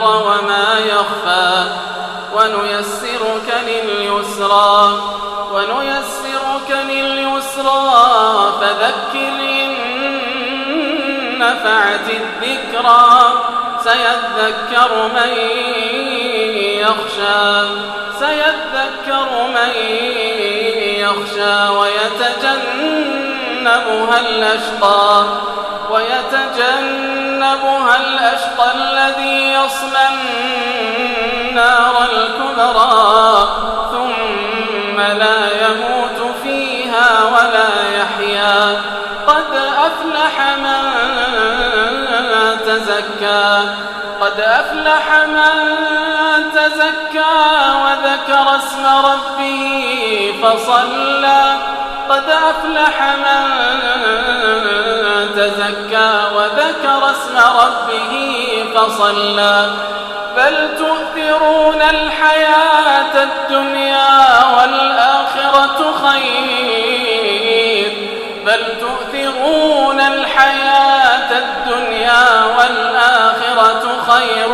الجهر وما يخفى ونيسرك لليسرى ونيسرك لليسرى فذكر إن نفعت الذكرى سيذكر من يخشى سيذكر من يخشى ويتجنبها الأشقى ويتجنبها الأشقى الذي النار الكبرى ثم لا يموت فيها ولا يحيا. قد أفلح من تزكى قد أفلح من تزكى وذكر اسم ربه فصلى. قد أفلح من تزكى وذكر اسم ربه فصلى. بل تؤثرون الحياة الدنيا والآخرة خير. بل تؤثرون الحياة الدنيا والآخرة خير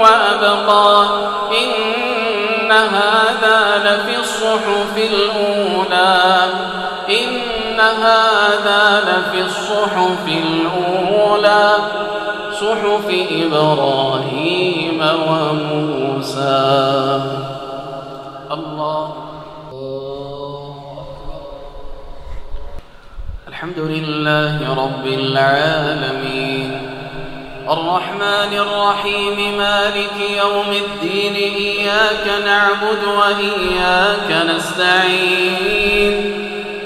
وأبقى. إن هذا لفي الصحف الأولى. إن هذا لفي الصحف الأولى. صحف إبراهيم وموسى. الله. الحمد لله رب العالمين. الرحمن الرحيم مالك يوم الدين إياك نعبد وإياك نستعين.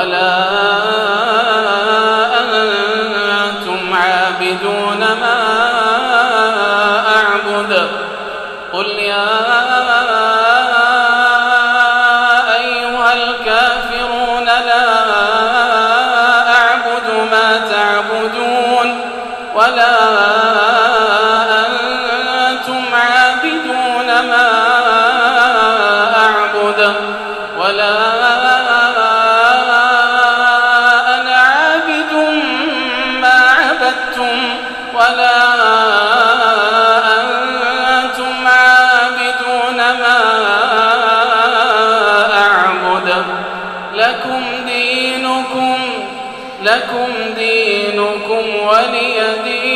ولا دينكم ولي دين